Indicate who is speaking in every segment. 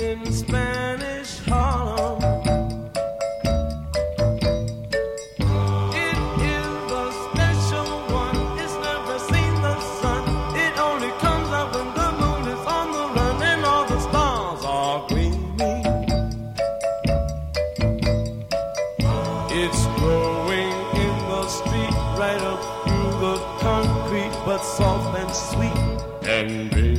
Speaker 1: in Spanish Harlem. It is special one. It's never seen the sun. It only comes out when the moon is on the run and all the stars are gleaming. It's growing in the street right up through the concrete, but soft and sweet and big.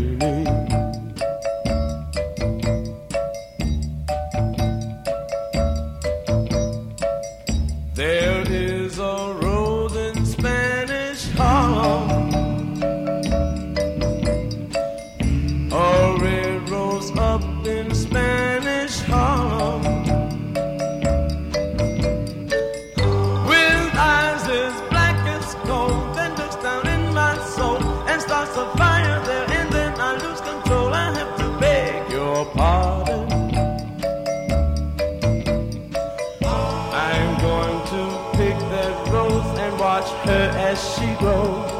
Speaker 1: I'm going to pick that rose and watch her as she grows.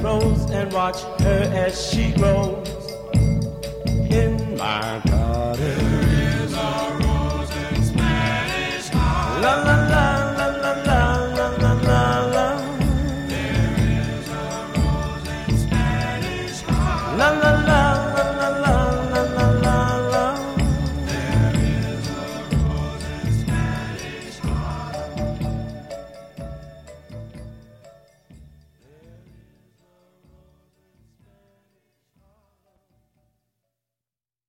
Speaker 1: throes and watch her as she grows in my garden. There is a rose in Spanish Harlem.